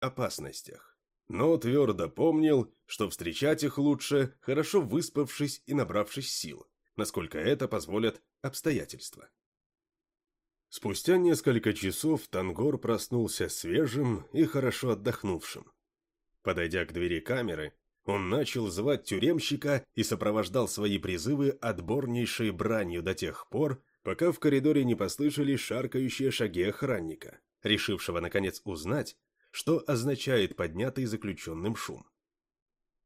опасностях, но твердо помнил, что встречать их лучше, хорошо выспавшись и набравшись сил, насколько это позволят обстоятельства. Спустя несколько часов Тангор проснулся свежим и хорошо отдохнувшим. Подойдя к двери камеры, он начал звать тюремщика и сопровождал свои призывы отборнейшей бранью до тех пор, пока в коридоре не послышались шаркающие шаги охранника, решившего наконец узнать, что означает поднятый заключенным шум.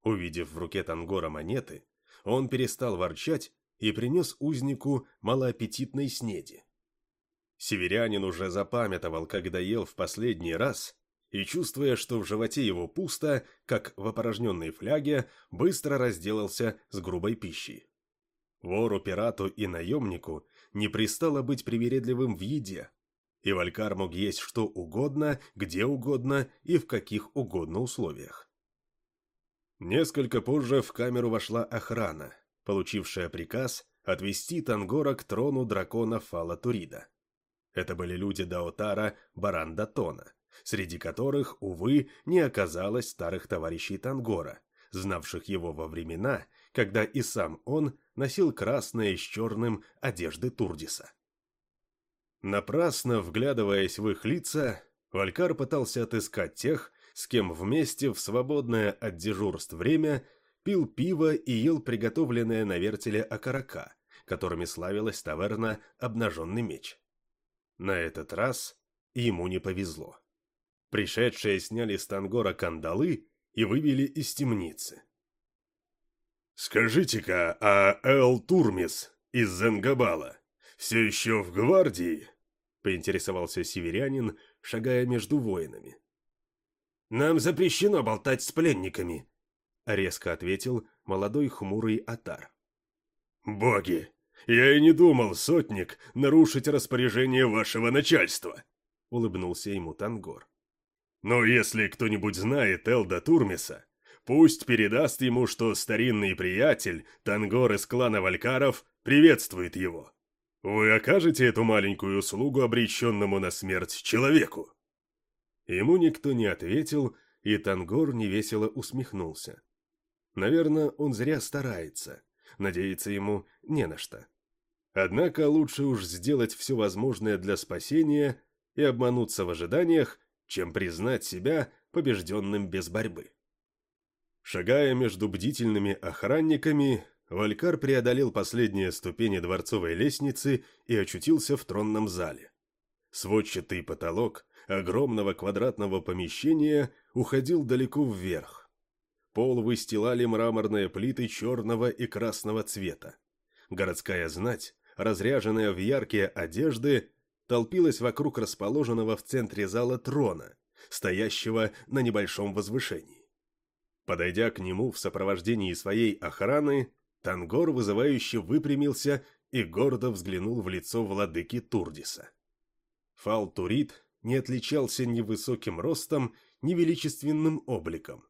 Увидев в руке Тангора монеты, он перестал ворчать и принес узнику малоаппетитной снеди. Северянин уже запамятовал, когда ел в последний раз, и, чувствуя, что в животе его пусто, как в опорожненной фляге, быстро разделался с грубой пищей. Вору, пирату и наемнику не пристало быть привередливым в еде, и Валькар мог есть что угодно, где угодно и в каких угодно условиях. Несколько позже в камеру вошла охрана, получившая приказ отвести Тангора к трону дракона Фала Турида. Это были люди Даотара Барандатона, среди которых, увы, не оказалось старых товарищей Тангора, знавших его во времена, когда и сам он носил красные с черным одежды Турдиса. Напрасно вглядываясь в их лица, Валькар пытался отыскать тех, с кем вместе в свободное от дежурств время пил пиво и ел приготовленное на вертеле окорока, которыми славилась таверна «Обнаженный меч». На этот раз ему не повезло. Пришедшие сняли с Тангора кандалы и вывели из темницы. «Скажите-ка, а Эл Турмис из Зенгабала все еще в гвардии?» — поинтересовался северянин, шагая между воинами. «Нам запрещено болтать с пленниками», — резко ответил молодой хмурый Атар. «Боги, я и не думал, сотник, нарушить распоряжение вашего начальства», — улыбнулся ему Тангор. Но если кто-нибудь знает Элда Турмиса, пусть передаст ему, что старинный приятель, Тангор из клана Валькаров, приветствует его. Вы окажете эту маленькую услугу обреченному на смерть человеку?» Ему никто не ответил, и Тангор невесело усмехнулся. Наверное, он зря старается, надеяться ему не на что. Однако лучше уж сделать все возможное для спасения и обмануться в ожиданиях, чем признать себя побежденным без борьбы. Шагая между бдительными охранниками, Валькар преодолел последние ступени дворцовой лестницы и очутился в тронном зале. Сводчатый потолок огромного квадратного помещения уходил далеко вверх. Пол выстилали мраморные плиты черного и красного цвета. Городская знать, разряженная в яркие одежды, толпилась вокруг расположенного в центре зала трона, стоящего на небольшом возвышении. Подойдя к нему в сопровождении своей охраны, Тангор вызывающе выпрямился и гордо взглянул в лицо владыки Турдиса. Фалтурит не отличался ни высоким ростом, ни величественным обликом,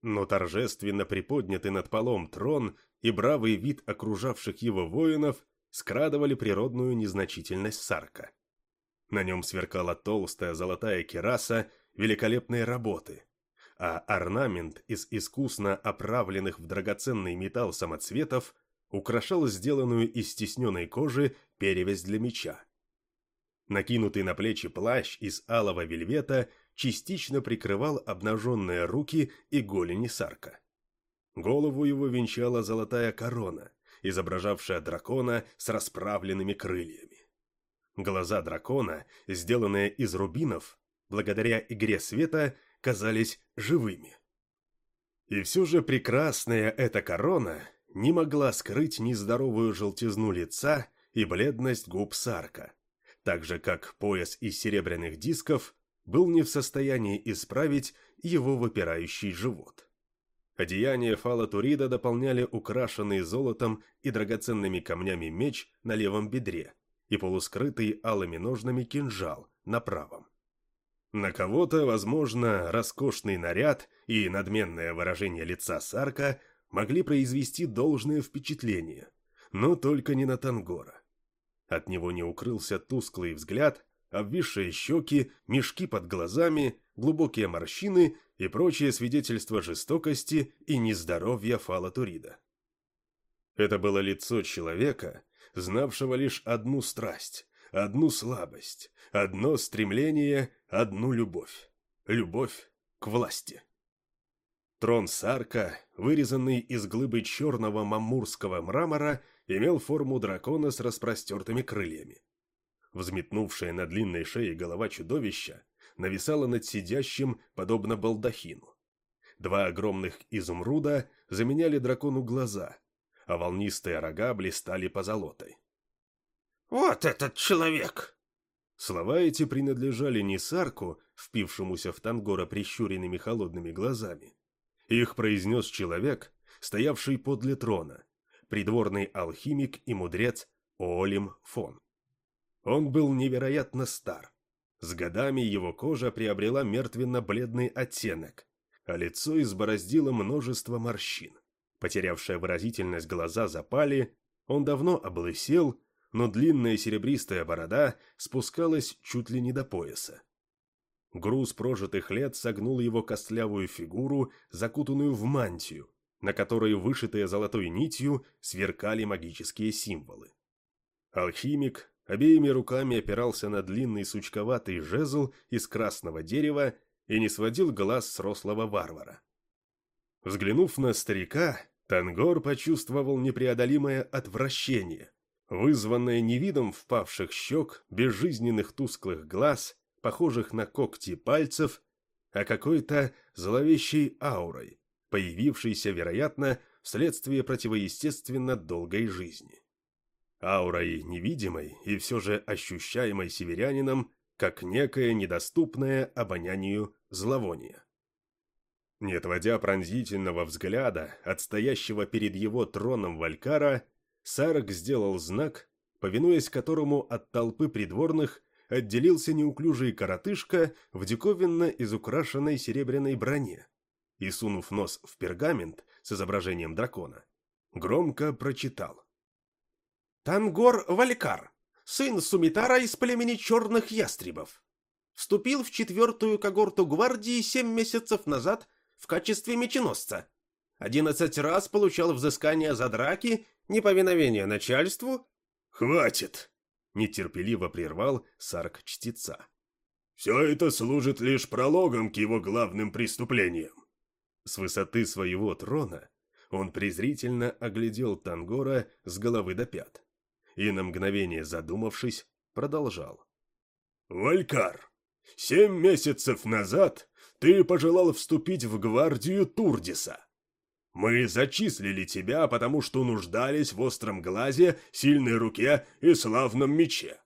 но торжественно приподнятый над полом трон и бравый вид окружавших его воинов скрадывали природную незначительность Сарка. На нем сверкала толстая золотая кераса великолепной работы, а орнамент из искусно оправленных в драгоценный металл самоцветов украшал сделанную из стесненной кожи перевязь для меча. Накинутый на плечи плащ из алого вельвета частично прикрывал обнаженные руки и голени сарка. Голову его венчала золотая корона, изображавшая дракона с расправленными крыльями. Глаза дракона, сделанные из рубинов, благодаря игре света, казались живыми. И все же прекрасная эта корона не могла скрыть нездоровую желтизну лица и бледность губ Сарка, так же как пояс из серебряных дисков был не в состоянии исправить его выпирающий живот. Одеяние Фала Турида дополняли украшенный золотом и драгоценными камнями меч на левом бедре, и полускрытый алыми ножнами кинжал на правом. На кого-то, возможно, роскошный наряд и надменное выражение лица Сарка могли произвести должное впечатление, но только не на Тангора. От него не укрылся тусклый взгляд, обвисшие щеки, мешки под глазами, глубокие морщины и прочие свидетельства жестокости и нездоровья Фалатурида. Это было лицо человека, знавшего лишь одну страсть, одну слабость, одно стремление, одну любовь. Любовь к власти. Трон Сарка, вырезанный из глыбы черного мамурского мрамора, имел форму дракона с распростертыми крыльями. Взметнувшая на длинной шее голова чудовища нависала над сидящим, подобно балдахину. Два огромных изумруда заменяли дракону глаза, а волнистые рога блистали позолотой. «Вот этот человек!» Слова эти принадлежали не Сарку, впившемуся в Тангора прищуренными холодными глазами. Их произнес человек, стоявший подле трона, придворный алхимик и мудрец Оолим Фон. Он был невероятно стар. С годами его кожа приобрела мертвенно-бледный оттенок, а лицо избороздило множество морщин. Потерявшая выразительность глаза запали, он давно облысел, но длинная серебристая борода спускалась чуть ли не до пояса. Груз прожитых лет согнул его костлявую фигуру, закутанную в мантию, на которой, вышитые золотой нитью, сверкали магические символы. Алхимик обеими руками опирался на длинный сучковатый жезл из красного дерева и не сводил глаз с рослого варвара. Взглянув на старика, Тангор почувствовал непреодолимое отвращение, вызванное не видом впавших щек, безжизненных тусклых глаз, похожих на когти пальцев, а какой-то зловещей аурой, появившейся, вероятно, вследствие противоестественно долгой жизни аурой невидимой и все же ощущаемой северянином, как некое недоступное обонянию зловоние. Не отводя пронзительного взгляда от стоящего перед его троном Валькара, Сарок сделал знак, повинуясь которому от толпы придворных отделился неуклюжий коротышка в диковинно изукрашенной серебряной броне и, сунув нос в пергамент с изображением дракона, громко прочитал. Тангор Валькар, сын Сумитара из племени черных ястребов. Вступил в четвертую когорту гвардии семь месяцев назад в качестве меченосца. Одиннадцать раз получал взыскание за драки, неповиновение начальству. «Хватит!» — нетерпеливо прервал Сарк-чтеца. «Все это служит лишь прологом к его главным преступлениям». С высоты своего трона он презрительно оглядел Тангора с головы до пят и, на мгновение задумавшись, продолжал. «Валькар, семь месяцев назад ты пожелал вступить в гвардию Турдиса. Мы зачислили тебя, потому что нуждались в остром глазе, сильной руке и славном мече.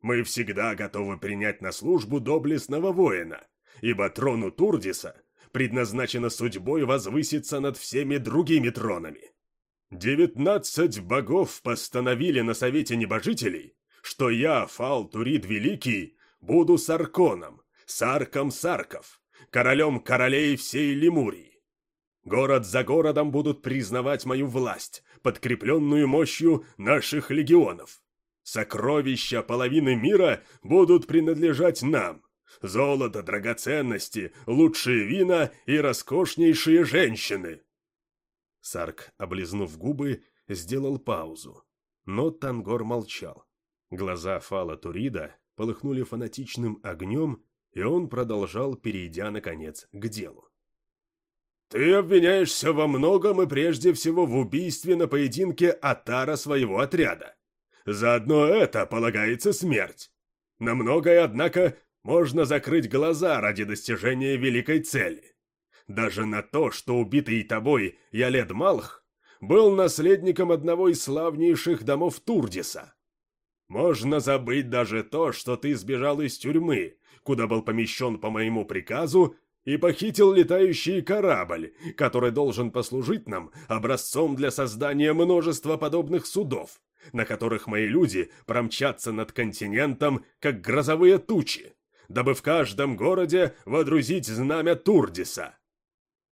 Мы всегда готовы принять на службу доблестного воина, ибо трону Турдиса предназначено судьбой возвыситься над всеми другими тронами. Девятнадцать богов постановили на Совете Небожителей, что я, Фал Турид Великий, буду Сарконом, Сарком Сарков, королем королей всей Лемурии. Город за городом будут признавать мою власть, подкрепленную мощью наших легионов. Сокровища половины мира будут принадлежать нам. Золото, драгоценности, лучшие вина и роскошнейшие женщины. Сарк, облизнув губы, сделал паузу. Но Тангор молчал. Глаза Фала Турида полыхнули фанатичным огнем, и он продолжал, перейдя, наконец, к делу. «Ты обвиняешься во многом и прежде всего в убийстве на поединке Атара своего отряда. Заодно это полагается смерть. На многое, однако, можно закрыть глаза ради достижения великой цели даже на то, что убитый тобой Ялед Малх был наследником одного из славнейших домов Турдиса. Можно забыть даже то, что ты сбежал из тюрьмы, куда был помещен по моему приказу, и похитил летающий корабль, который должен послужить нам образцом для создания множества подобных судов, на которых мои люди промчатся над континентом, как грозовые тучи, дабы в каждом городе водрузить знамя Турдиса.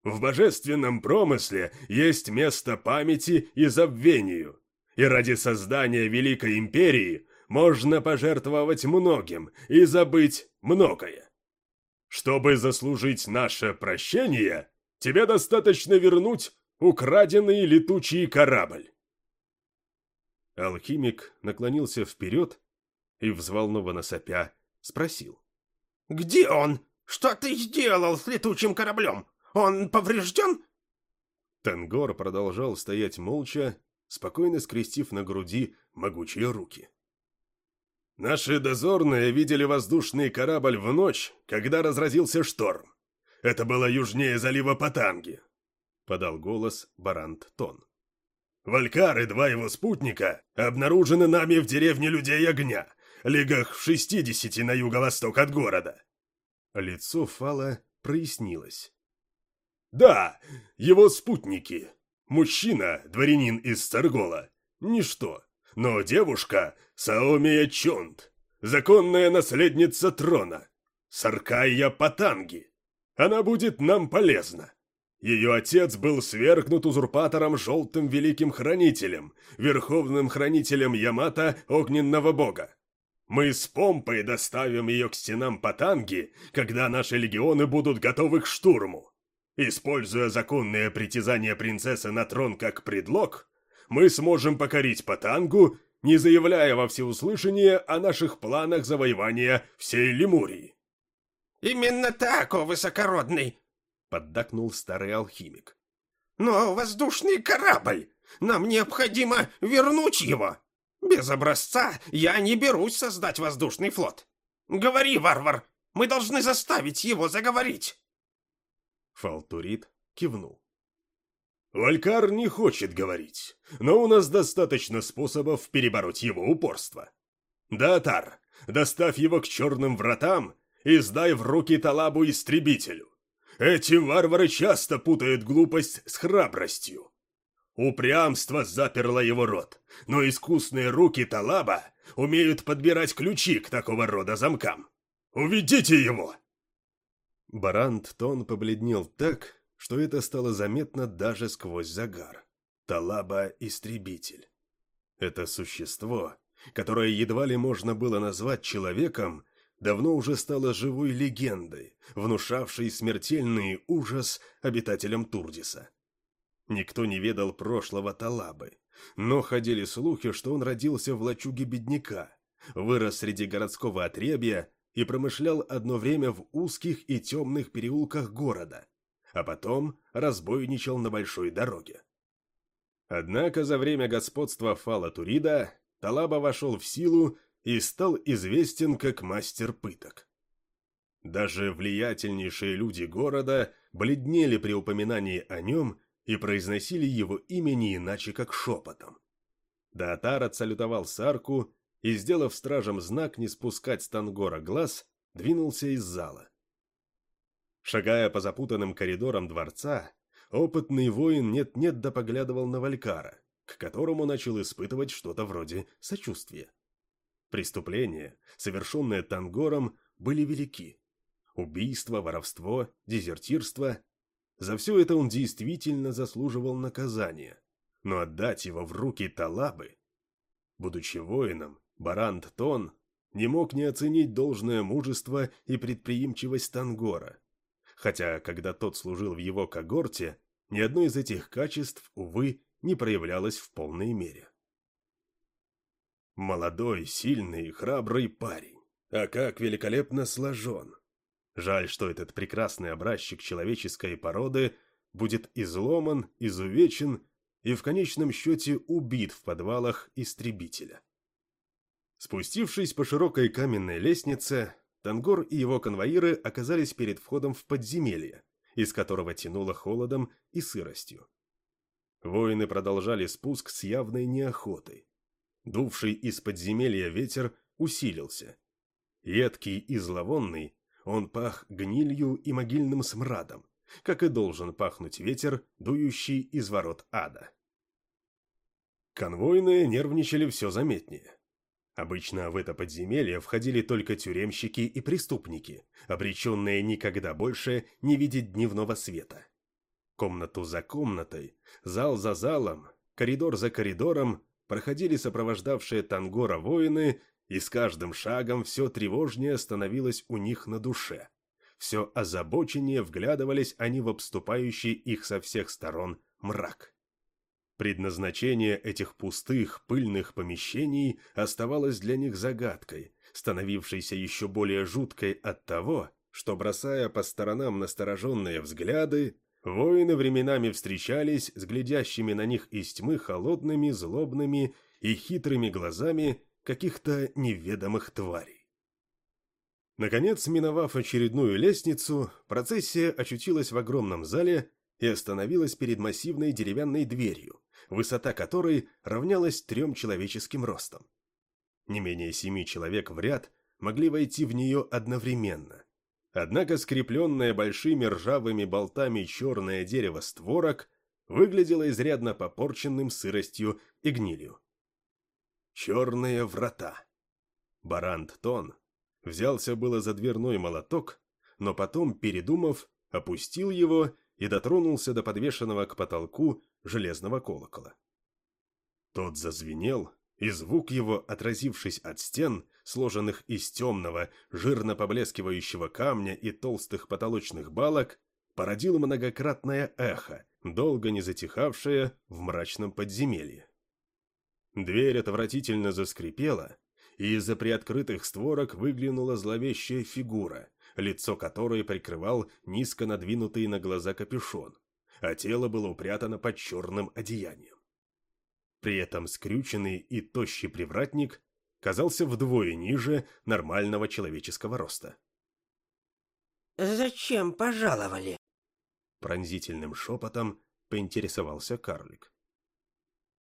В божественном промысле есть место памяти и забвению, и ради создания Великой Империи можно пожертвовать многим и забыть многое. Чтобы заслужить наше прощение, тебе достаточно вернуть украденный летучий корабль. Алхимик наклонился вперед и, взволнованно сопя, спросил. «Где он? Что ты сделал с летучим кораблем? Он поврежден?» Тенгор продолжал стоять молча, спокойно скрестив на груди могучие руки. «Наши дозорные видели воздушный корабль в ночь, когда разразился шторм. Это было южнее залива Патанги», — подал голос Барант Тон. «Валькар и два его спутника обнаружены нами в деревне Людей Огня, лигах в шестидесяти на юго-восток от города». Лицо Фала прояснилось. «Да, его спутники. Мужчина, дворянин из Старгола. Ничто. Но девушка — Саомия Чонд, законная наследница трона. Саркая Патанги. Она будет нам полезна. Ее отец был свергнут узурпатором Желтым Великим Хранителем, Верховным Хранителем Ямата Огненного Бога. Мы с помпой доставим ее к стенам Патанги, когда наши легионы будут готовы к штурму. Используя законные притязания принцессы на трон как предлог, мы сможем покорить Патангу, не заявляя во всеуслышание о наших планах завоевания всей Лемурии. «Именно так, о высокородный!» — поддакнул старый алхимик. «Но воздушный корабль! Нам необходимо вернуть его! Без образца я не берусь создать воздушный флот! Говори, варвар! Мы должны заставить его заговорить!» Фалтурит кивнул. Валькар не хочет говорить, но у нас достаточно способов перебороть его упорство. Датар, доставь его к черным вратам и сдай в руки Талабу-истребителю. Эти варвары часто путают глупость с храбростью. Упрямство заперло его рот, но искусные руки Талаба умеют подбирать ключи к такого рода замкам. Уведите его!» Барант Тон побледнел так, что это стало заметно даже сквозь загар. Талаба-истребитель. Это существо, которое едва ли можно было назвать человеком, давно уже стало живой легендой, внушавшей смертельный ужас обитателям Турдиса. Никто не ведал прошлого Талабы, но ходили слухи, что он родился в лачуге бедняка, вырос среди городского отребья и промышлял одно время в узких и темных переулках города, а потом разбойничал на большой дороге. Однако за время господства Фала Турида Талаба вошел в силу и стал известен как мастер пыток. Даже влиятельнейшие люди города бледнели при упоминании о нем и произносили его имя не иначе, как шепотом. Даатар отсалютовал Сарку и, сделав стражам знак не спускать с Тангора глаз, двинулся из зала. Шагая по запутанным коридорам дворца, опытный воин нет-нет да поглядывал на Валькара, к которому начал испытывать что-то вроде сочувствия. Преступления, совершенные Тангором, были велики. Убийство, воровство, дезертирство. За все это он действительно заслуживал наказания. Но отдать его в руки Талабы... Будучи воином, Барант Тон не мог не оценить должное мужество и предприимчивость Тангора хотя, когда тот служил в его когорте, ни одно из этих качеств, увы, не проявлялось в полной мере. Молодой, сильный, храбрый парень. А как великолепно сложен. Жаль, что этот прекрасный образчик человеческой породы будет изломан, изувечен и в конечном счете убит в подвалах истребителя. Спустившись по широкой каменной лестнице, Тангор и его конвоиры оказались перед входом в подземелье, из которого тянуло холодом и сыростью. Воины продолжали спуск с явной неохотой. Дувший из подземелья ветер усилился. Едкий и зловонный, он пах гнилью и могильным смрадом, как и должен пахнуть ветер, дующий из ворот ада. Конвойные нервничали все заметнее. Обычно в это подземелье входили только тюремщики и преступники, обреченные никогда больше не видеть дневного света. Комнату за комнатой, зал за залом, коридор за коридором проходили сопровождавшие Тангора воины, и с каждым шагом все тревожнее становилось у них на душе. все озабоченнее вглядывались они в обступающий их со всех сторон мрак. Предназначение этих пустых, пыльных помещений оставалось для них загадкой, становившейся еще более жуткой от того, что, бросая по сторонам настороженные взгляды, воины временами встречались с глядящими на них из тьмы холодными, злобными и хитрыми глазами каких-то неведомых тварей. Наконец, миновав очередную лестницу, процессия очутилась в огромном зале и остановилась перед массивной деревянной дверью, высота которой равнялась трем человеческим ростом. Не менее семи человек в ряд могли войти в нее одновременно. Однако скрепленное большими ржавыми болтами черное дерево створок выглядело изрядно попорченным сыростью и гнилью. Черные врата. Барант Тон взялся было за дверной молоток, но потом, передумав, опустил его и дотронулся до подвешенного к потолку железного колокола. Тот зазвенел, и звук его, отразившись от стен, сложенных из темного, жирно поблескивающего камня и толстых потолочных балок, породил многократное эхо, долго не затихавшее в мрачном подземелье. Дверь отвратительно заскрипела, и из-за приоткрытых створок выглянула зловещая фигура, лицо которой прикрывал низко надвинутый на глаза капюшон, а тело было упрятано под черным одеянием. При этом скрюченный и тощий привратник казался вдвое ниже нормального человеческого роста. «Зачем пожаловали?» Пронзительным шепотом поинтересовался карлик.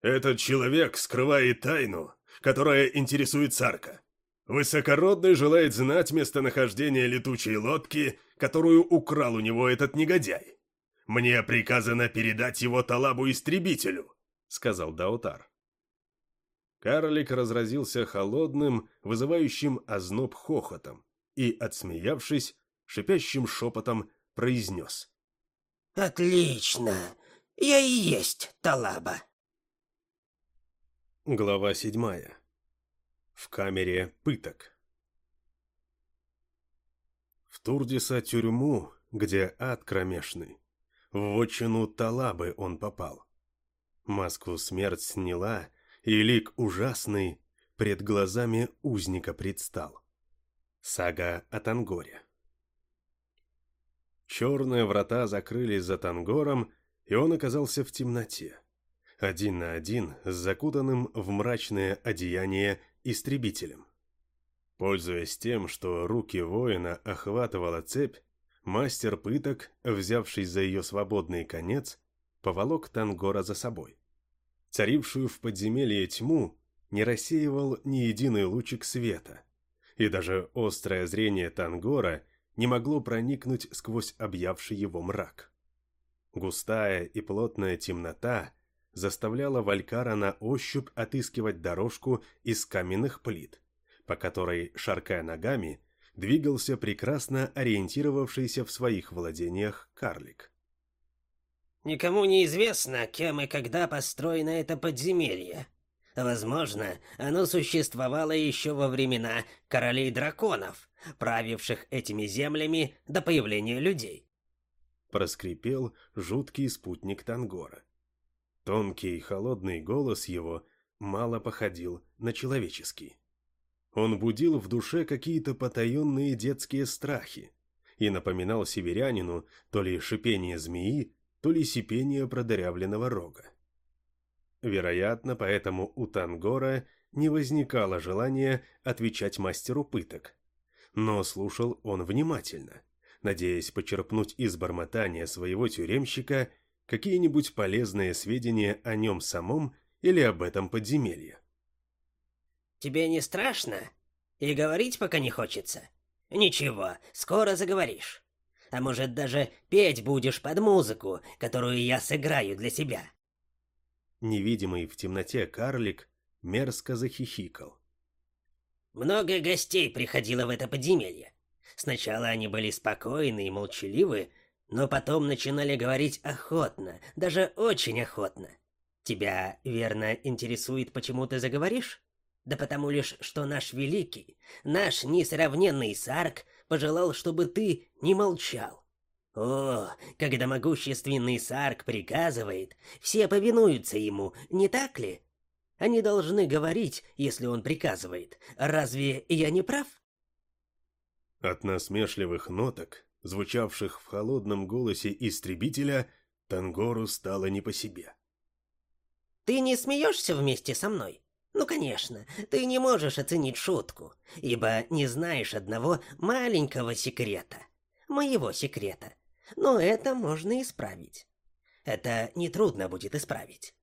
Этот человек скрывает тайну, которая интересует царка. Высокородный желает знать местонахождение летучей лодки, которую украл у него этот негодяй. Мне приказано передать его Талабу-истребителю, сказал Даутар. Карлик разразился холодным, вызывающим озноб хохотом и, отсмеявшись, шипящим шепотом произнес. «Отлично! Я и есть Талаба!» Глава седьмая. В камере пыток. В Турдиса тюрьму, где ад кромешный, в отчину Талабы он попал. Маску смерть сняла, и лик ужасный пред глазами узника предстал. Сага о Тангоре. Черные врата закрылись за Тангором, и он оказался в темноте один на один с закутанным в мрачное одеяние истребителем. Пользуясь тем, что руки воина охватывала цепь, мастер пыток, взявшись за ее свободный конец, поволок Тангора за собой. Царившую в подземелье тьму не рассеивал ни единый лучик света, и даже острое зрение Тангора не могло проникнуть сквозь объявший его мрак. Густая и плотная темнота заставляла Валькара на ощупь отыскивать дорожку из каменных плит, по которой, шаркая ногами, двигался прекрасно ориентировавшийся в своих владениях карлик. «Никому не известно, кем и когда построено это подземелье. Возможно, оно существовало еще во времена королей драконов, правивших этими землями до появления людей», проскрипел жуткий спутник Тангора. Тонкий и холодный голос его мало походил на человеческий. Он будил в душе какие-то потаенные детские страхи и напоминал северянину то ли шипение змеи, то ли сипение продырявленного рога. Вероятно, поэтому у Тангора не возникало желания отвечать мастеру пыток. Но слушал он внимательно, надеясь почерпнуть из бормотания своего тюремщика какие-нибудь полезные сведения о нем самом или об этом подземелье. «Тебе не страшно? И говорить пока не хочется? Ничего, скоро заговоришь. А может, даже петь будешь под музыку, которую я сыграю для себя?» Невидимый в темноте карлик мерзко захихикал. «Много гостей приходило в это подземелье. Сначала они были спокойны и молчаливы, но потом начинали говорить охотно, даже очень охотно. Тебя, верно, интересует, почему ты заговоришь? Да потому лишь, что наш великий, наш несравненный Сарк пожелал, чтобы ты не молчал. О, когда могущественный Сарк приказывает, все повинуются ему, не так ли? Они должны говорить, если он приказывает. Разве я не прав? От насмешливых ноток, звучавших в холодном голосе истребителя, Тангору стало не по себе. Ты не смеешься вместе со мной? Ну, конечно, ты не можешь оценить шутку, ибо не знаешь одного маленького секрета. Моего секрета. Но это можно исправить. Это нетрудно будет исправить.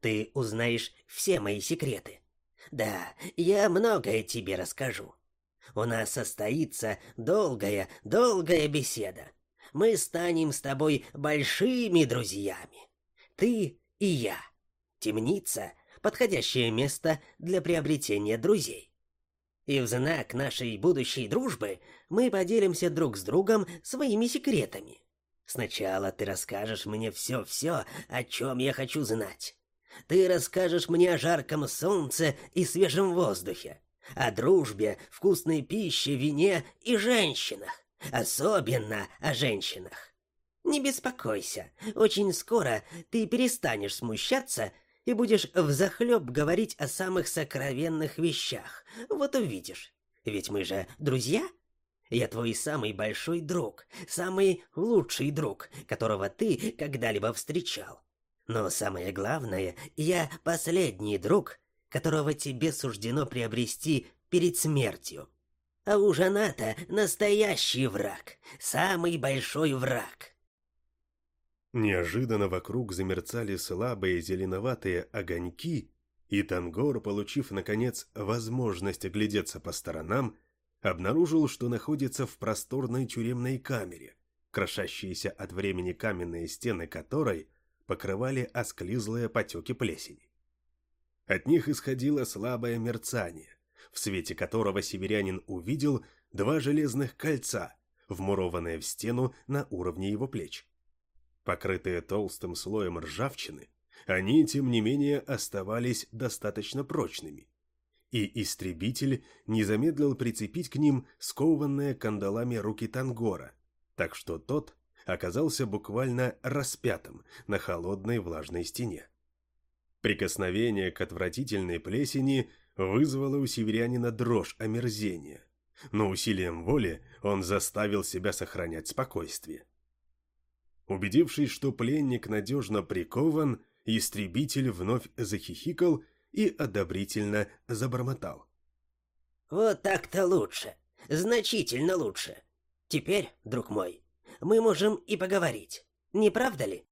Ты узнаешь все мои секреты. Да, я многое тебе расскажу. У нас состоится долгая, долгая беседа. Мы станем с тобой большими друзьями. Ты и я. Темница — подходящее место для приобретения друзей. И в знак нашей будущей дружбы мы поделимся друг с другом своими секретами. Сначала ты расскажешь мне все-все, о чем я хочу знать. Ты расскажешь мне о жарком солнце и свежем воздухе, о дружбе, вкусной пище, вине и женщинах, особенно о женщинах. Не беспокойся, очень скоро ты перестанешь смущаться и будешь взахлеб говорить о самых сокровенных вещах. Вот увидишь. Ведь мы же друзья. Я твой самый большой друг, самый лучший друг, которого ты когда-либо встречал. Но самое главное, я последний друг, которого тебе суждено приобрести перед смертью. А уж она-то настоящий враг, самый большой враг. Неожиданно вокруг замерцали слабые зеленоватые огоньки, и Тангор, получив, наконец, возможность оглядеться по сторонам, обнаружил, что находится в просторной тюремной камере, крошащиеся от времени каменные стены которой покрывали осклизлые потеки плесени. От них исходило слабое мерцание, в свете которого северянин увидел два железных кольца, вмурованные в стену на уровне его плеч. Покрытые толстым слоем ржавчины, они, тем не менее, оставались достаточно прочными, и истребитель не замедлил прицепить к ним скованные кандалами руки Тангора, так что тот оказался буквально распятым на холодной влажной стене. Прикосновение к отвратительной плесени вызвало у северянина дрожь омерзения, но усилием воли он заставил себя сохранять спокойствие. Убедившись, что пленник надежно прикован, истребитель вновь захихикал и одобрительно забормотал. «Вот так-то лучше, значительно лучше. Теперь, друг мой, мы можем и поговорить, не правда ли?»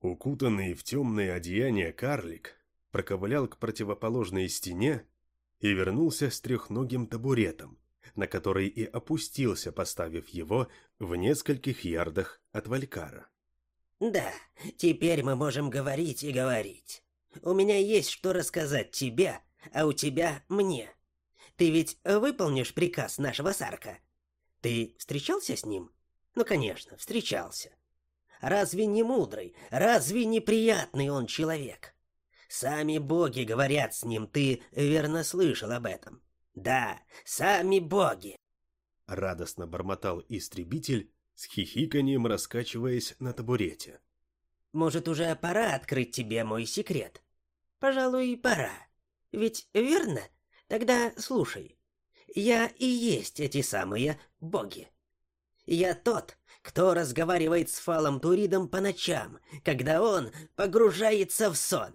Укутанный в темное одеяние карлик проковылял к противоположной стене и вернулся с трехногим табуретом, на который и опустился, поставив его в нескольких ярдах от Валькара. «Да, теперь мы можем говорить и говорить. У меня есть что рассказать тебе, а у тебя мне. Ты ведь выполнишь приказ нашего Сарка? Ты встречался с ним?» Ну, конечно, встречался. Разве не мудрый, разве не приятный он человек? Сами боги говорят с ним, ты верно слышал об этом. Да, сами боги. Радостно бормотал истребитель, с хихиканием раскачиваясь на табурете. Может, уже пора открыть тебе мой секрет? Пожалуй, пора. Ведь верно? Тогда слушай. Я и есть эти самые боги. Я тот, кто разговаривает с Фалом Туридом по ночам, когда он погружается в сон.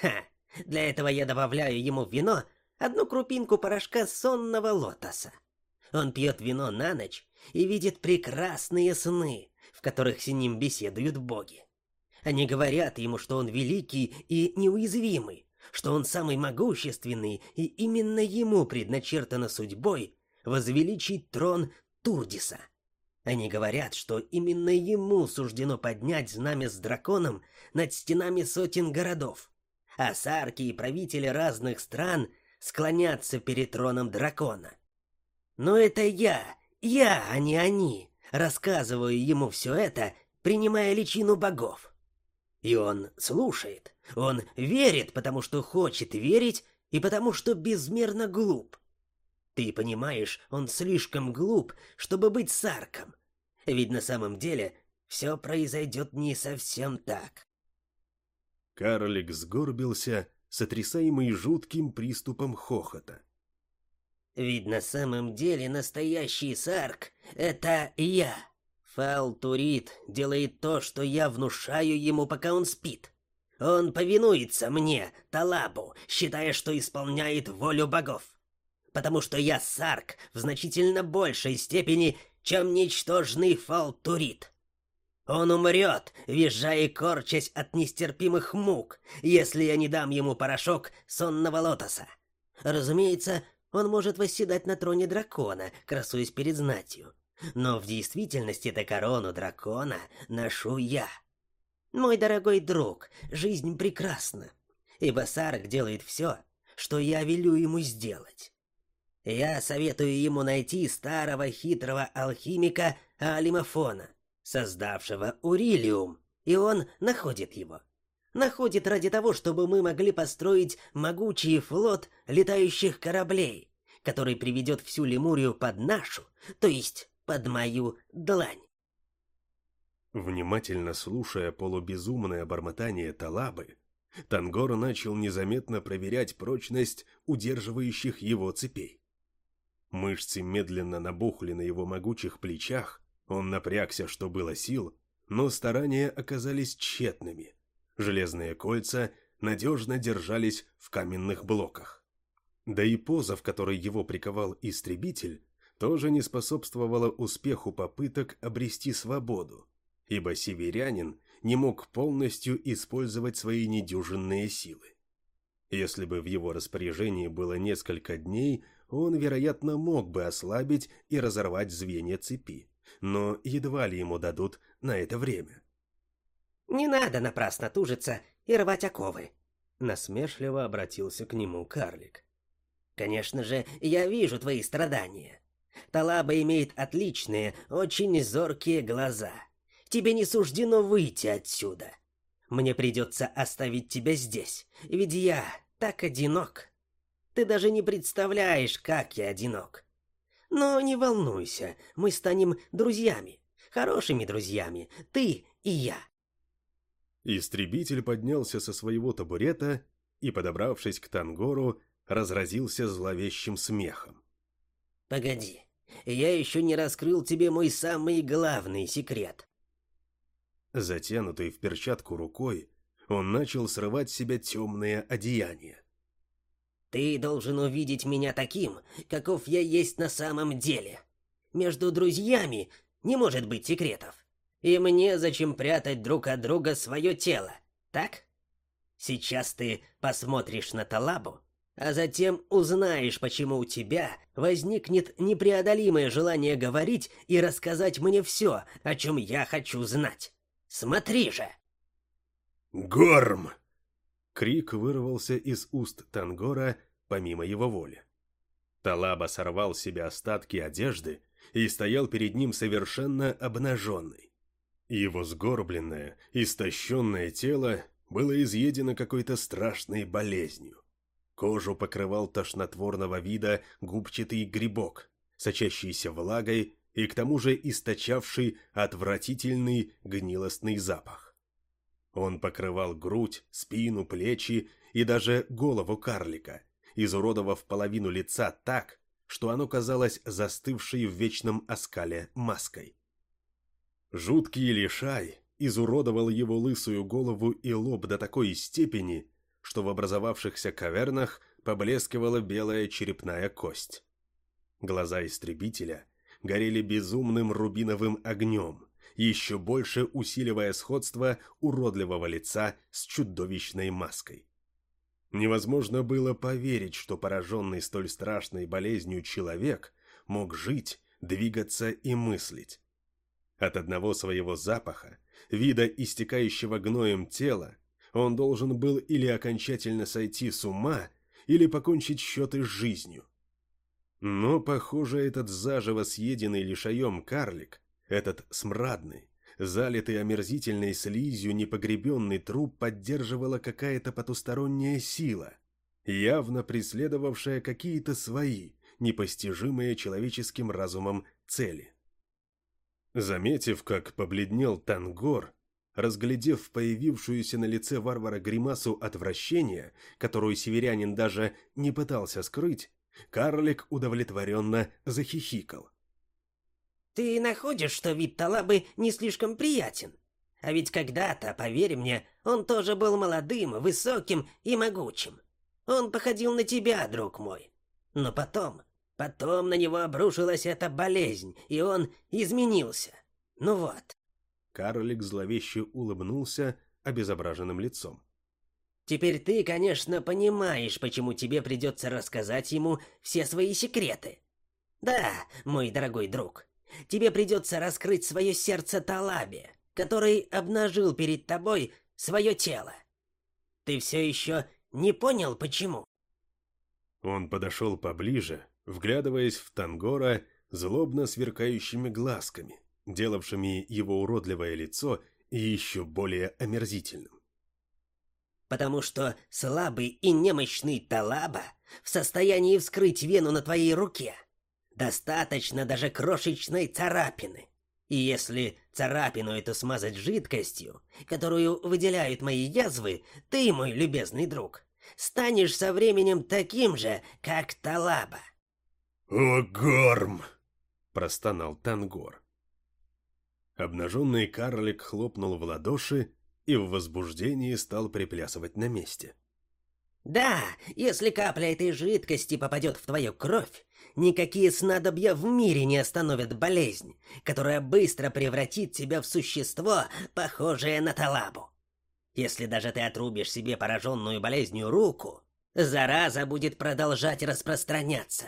Ха, для этого я добавляю ему вино одну крупинку порошка сонного лотоса. Он пьет вино на ночь и видит прекрасные сны, в которых с ним беседуют боги. Они говорят ему, что он великий и неуязвимый, что он самый могущественный, и именно ему предначертано судьбой возвеличить трон Турдиса. Они говорят, что именно ему суждено поднять знамя с драконом над стенами сотен городов, а сарки и правители разных стран склонятся перед троном дракона. Но это я, я, а не они, рассказываю ему все это, принимая личину богов. И он слушает, он верит, потому что хочет верить и потому что безмерно глуп. Ты понимаешь, он слишком глуп, чтобы быть Сарком. Ведь на самом деле все произойдет не совсем так. Карлик сгорбился, сотрясаемый жутким приступом хохота. Ведь на самом деле настоящий Сарк — это я. Фалтурит делает то, что я внушаю ему, пока он спит. Он повинуется мне, Талабу, считая, что исполняет волю богов. Потому что я Сарк в значительно большей степени, чем ничтожный Фалтурит. Он умрет, визжа и корчась от нестерпимых мук, если я не дам ему порошок сонного лотоса. Разумеется, он может восседать на троне дракона, красуясь перед знатью. Но в действительности это корону дракона ношу я. Мой дорогой друг, жизнь прекрасна, и Басарок делает все, что я велю ему сделать. Я советую ему найти старого хитрого алхимика Алимафона, создавшего Урилиум, и он находит его. Находит ради того, чтобы мы могли построить могучий флот летающих кораблей, который приведет всю Лемурию под нашу, то есть под мою длань. Внимательно слушая полубезумное бормотание Талабы, Тангор начал незаметно проверять прочность удерживающих его цепей. Мышцы медленно набухли на его могучих плечах, он напрягся, что было сил, но старания оказались тщетными. Железные кольца надежно держались в каменных блоках. Да и поза, в которой его приковал истребитель, тоже не способствовала успеху попыток обрести свободу ибо северянин не мог полностью использовать свои недюжинные силы. Если бы в его распоряжении было несколько дней, он, вероятно, мог бы ослабить и разорвать звенья цепи, но едва ли ему дадут на это время. «Не надо напрасно тужиться и рвать оковы», — насмешливо обратился к нему карлик. «Конечно же, я вижу твои страдания. Талаба имеет отличные, очень зоркие глаза» Тебе не суждено выйти отсюда. Мне придется оставить тебя здесь, ведь я так одинок. Ты даже не представляешь, как я одинок. Но не волнуйся, мы станем друзьями, хорошими друзьями, ты и я. Истребитель поднялся со своего табурета и, подобравшись к Тангору, разразился зловещим смехом. «Погоди, я еще не раскрыл тебе мой самый главный секрет. Затянутый в перчатку рукой, он начал срывать с себя темные одеяния. «Ты должен увидеть меня таким, каков я есть на самом деле. Между друзьями не может быть секретов. И мне зачем прятать друг от друга свое тело, так? Сейчас ты посмотришь на Талабу, а затем узнаешь, почему у тебя возникнет непреодолимое желание говорить и рассказать мне все, о чем я хочу знать. Смотри же!» «Горм!» Крик вырвался из уст Тангора помимо его воли. Талаба сорвал с себя остатки одежды и стоял перед ним совершенно обнаженный. Его сгорбленное, истощенное тело было изъедено какой-то страшной болезнью. Кожу покрывал тошнотворного вида губчатый грибок, сочащийся влагой и к тому же источавший отвратительный гнилостный запах. Он покрывал грудь, спину, плечи и даже голову карлика, изуродовав половину лица так, что оно казалось застывшей в вечном оскале маской. Жуткий лишай изуродовал его лысую голову и лоб до такой степени, что в образовавшихся кавернах поблескивала белая черепная кость. Глаза истребителя горели безумным рубиновым огнем, еще больше усиливая сходство уродливого лица с чудовищной маской. Невозможно было поверить, что пораженный столь страшной болезнью человек мог жить, двигаться и мыслить. От одного своего запаха, вида истекающего гноем тела, он должен был или окончательно сойти с ума, или покончить счеты с жизнью. Но, похоже, этот заживо съеденный лишаем карлик, этот смрадный, залитый омерзительной слизью непогребенный труп поддерживала какая-то потусторонняя сила, явно преследовавшая какие-то свои, непостижимые человеческим разумом цели. Заметив, как побледнел Тангор, разглядев появившуюся на лице варвара гримасу отвращения, которую северянин даже не пытался скрыть, карлик удовлетворенно захихикал. «Ты находишь, что вид Талабы не слишком приятен? А ведь когда-то, поверь мне, он тоже был молодым, высоким и могучим. Он походил на тебя, друг мой. Но потом, потом на него обрушилась эта болезнь, и он изменился. Ну вот. Карлик зловеще улыбнулся обезображенным лицом. Теперь ты, конечно, понимаешь, почему тебе придется рассказать ему все свои секреты. Да, мой дорогой друг, тебе придется раскрыть свое сердце Талабе, который обнажил перед тобой свое тело. Ты все еще не понял, почему?» Он подошел поближе, вглядываясь в Тангора злобно сверкающими глазками, делавшими его уродливое лицо еще более омерзительным. «Потому что слабый и немощный Талаба в состоянии вскрыть вену на твоей руке. Достаточно даже крошечной царапины. И если царапину эту смазать жидкостью, которую выделяют мои язвы, ты, мой любезный друг, станешь со временем таким же, как Талаба. «О, Горм!» — простонал Тангор. Обнаженный карлик хлопнул в ладоши и в возбуждении стал приплясывать на месте. «Да, если капля этой жидкости попадет в твою кровь, Никакие снадобья в мире не остановят болезнь, которая быстро превратит тебя в существо, похожее на талабу. Если даже ты отрубишь себе пораженную болезнью руку, зараза будет продолжать распространяться.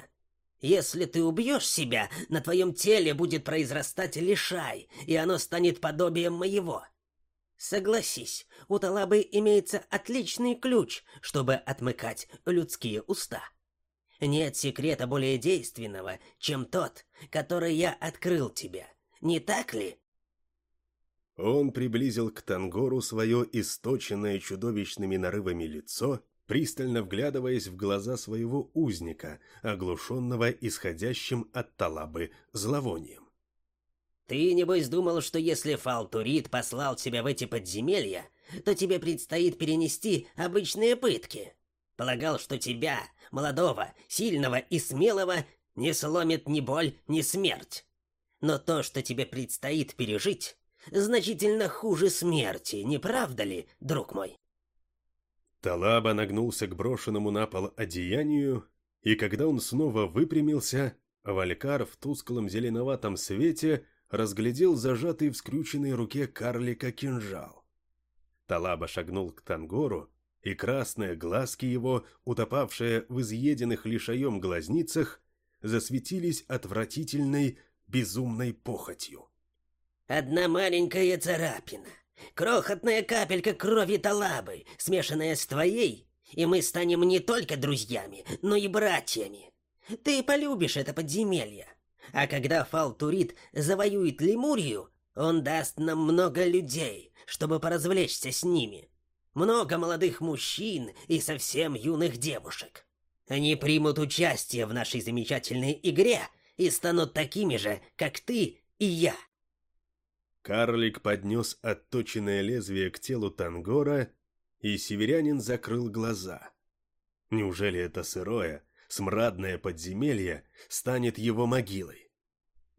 Если ты убьешь себя, на твоем теле будет произрастать лишай, и оно станет подобием моего. Согласись, у Талабы имеется отличный ключ, чтобы отмыкать людские уста. Нет секрета более действенного, чем тот, который я открыл тебе. Не так ли? Он приблизил к Тангору свое источенное чудовищными нарывами лицо, пристально вглядываясь в глаза своего узника, оглушенного исходящим от талабы зловонием. «Ты, небось, думал, что если Фалтурит послал тебя в эти подземелья, то тебе предстоит перенести обычные пытки?» Полагал, что тебя, молодого, сильного и смелого, не сломит ни боль, ни смерть. Но то, что тебе предстоит пережить, значительно хуже смерти, не правда ли, друг мой? Талаба нагнулся к брошенному на пол одеянию, и когда он снова выпрямился, Валькар в тусклом зеленоватом свете разглядел зажатый в скрюченной руке карлика кинжал. Талаба шагнул к Тангору, и красные глазки его, утопавшие в изъеденных лишаем глазницах, засветились отвратительной, безумной похотью. «Одна маленькая царапина, крохотная капелька крови Талабы, смешанная с твоей, и мы станем не только друзьями, но и братьями. Ты полюбишь это подземелье, а когда Фалтурит завоюет Лемурию, он даст нам много людей, чтобы поразвлечься с ними» много молодых мужчин и совсем юных девушек. Они примут участие в нашей замечательной игре и станут такими же, как ты и я. Карлик поднес отточенное лезвие к телу Тангора, и северянин закрыл глаза. Неужели это сырое, смрадное подземелье станет его могилой?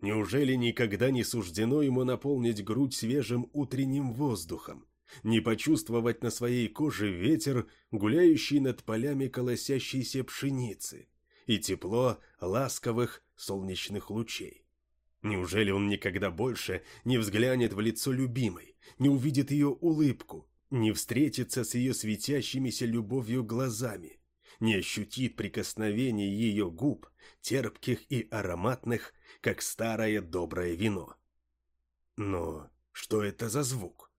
Неужели никогда не суждено ему наполнить грудь свежим утренним воздухом, не почувствовать на своей коже ветер, гуляющий над полями колосящейся пшеницы, и тепло ласковых солнечных лучей. Неужели он никогда больше не взглянет в лицо любимой, не увидит ее улыбку, не встретится с ее светящимися любовью глазами, не ощутит прикосновение ее губ, терпких и ароматных, как старое доброе вино? Но что это за звук?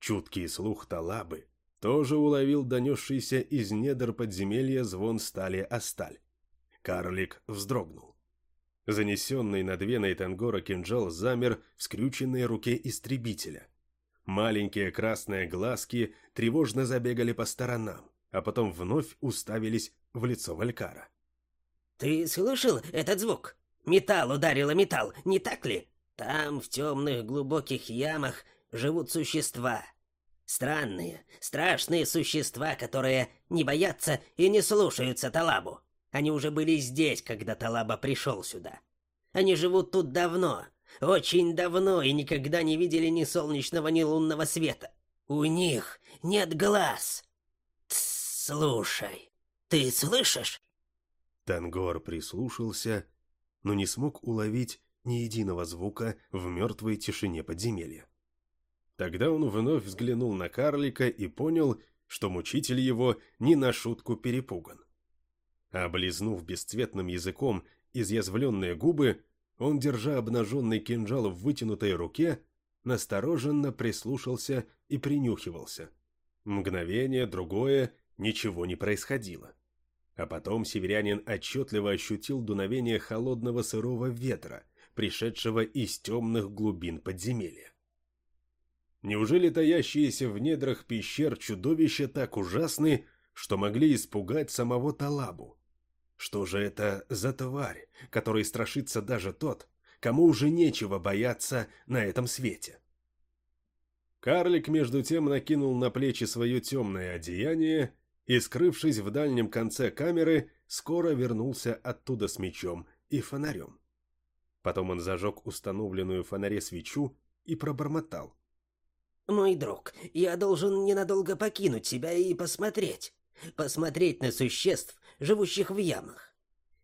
Чуткий слух Талабы тоже уловил донесшийся из недр подземелья звон стали о сталь. Карлик вздрогнул. Занесенный над веной Тангора кинжал замер в скрюченной руке истребителя. Маленькие красные глазки тревожно забегали по сторонам, а потом вновь уставились в лицо Валькара. Ты слышал этот звук? Металл ударило металл, не так ли? Там, в темных глубоких ямах, живут существа. Странные, страшные существа, которые не боятся и не слушаются Талабу. Они уже были здесь, когда Талаба пришел сюда. Они живут тут давно, очень давно и никогда не видели ни солнечного, ни лунного света. У них нет глаз. Тс, слушай, ты слышишь? Тангор прислушался, но не смог уловить ни единого звука в мертвой тишине подземелья. Тогда он вновь взглянул на карлика и понял, что мучитель его не на шутку перепуган. Облизнув бесцветным языком изъязвленные губы, он, держа обнаженный кинжал в вытянутой руке, настороженно прислушался и принюхивался. Мгновение, другое, ничего не происходило. А потом северянин отчетливо ощутил дуновение холодного сырого ветра, пришедшего из темных глубин подземелья. Неужели таящиеся в недрах пещер чудовища так ужасны, что могли испугать самого Талабу? Что же это за тварь, которой страшится даже тот, кому уже нечего бояться на этом свете? Карлик, между тем, накинул на плечи свое темное одеяние и, скрывшись в дальнем конце камеры, скоро вернулся оттуда с мечом и фонарем. Потом он зажег установленную в фонаре свечу и пробормотал. «Мой друг, я должен ненадолго покинуть тебя и посмотреть. Посмотреть на существ, живущих в ямах.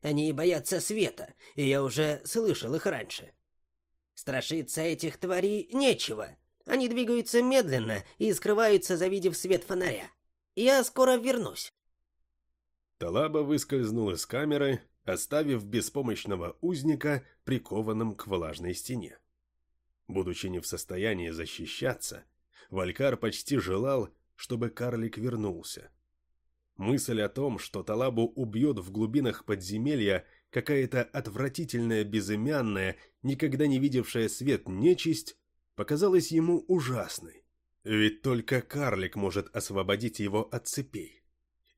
Они боятся света, и я уже слышал их раньше. Страшиться этих тварей нечего. Они двигаются медленно и скрываются, завидев свет фонаря. Я скоро вернусь. Талаба выскользнул из камеры, оставив беспомощного узника прикованным к влажной стене. Будучи не в состоянии защищаться, Валькар почти желал, чтобы карлик вернулся. Мысль о том, что Талабу убьет в глубинах подземелья какая-то отвратительная безымянная, никогда не видевшая свет нечисть, показалась ему ужасной. Ведь только карлик может освободить его от цепей.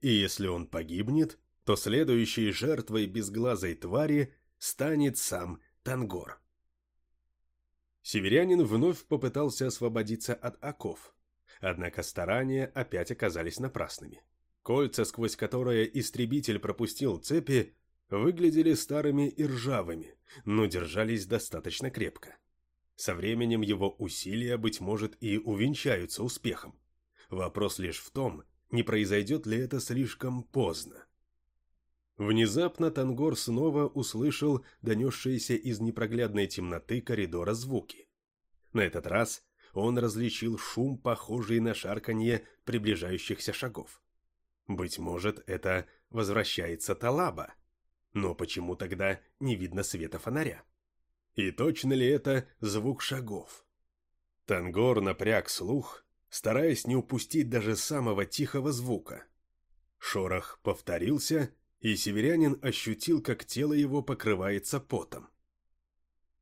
И если он погибнет, то следующей жертвой безглазой твари станет сам Тангор. Северянин вновь попытался освободиться от оков, однако старания опять оказались напрасными. Кольца, сквозь которые истребитель пропустил цепи, выглядели старыми и ржавыми, но держались достаточно крепко. Со временем его усилия, быть может, и увенчаются успехом. Вопрос лишь в том, не произойдет ли это слишком поздно. Внезапно Тангор снова услышал донесшиеся из непроглядной темноты коридора звуки. На этот раз он различил шум, похожий на шарканье приближающихся шагов. Быть может, это возвращается Талаба. Но почему тогда не видно света фонаря? И точно ли это звук шагов? Тангор напряг слух, стараясь не упустить даже самого тихого звука. Шорох повторился, и северянин ощутил, как тело его покрывается потом.